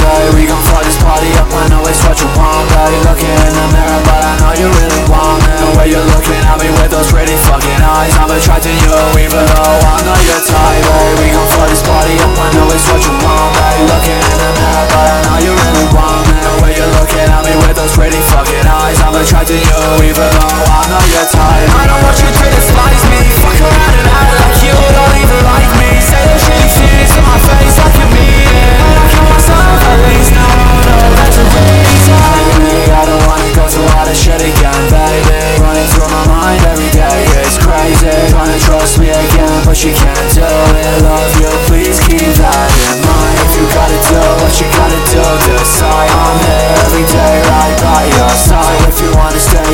baby, we gon' fuck this party up. I know it's what you want, baby Looking in the mirror, but I know you really want it. The way you're looking at me with those pretty fucking eyes I'm attracting you even though I'm not your type, baby We gon' fuck this party up, I know it's what you want, baby Looking in the mirror, but I know you really want it. The way you're looking at me with those pretty fucking eyes I'm attracting you even though I'm not your type what you can do I love you, please keep that in mind. If you gotta do what you gotta do, decide I'm here every day right by your side. If you wanna stay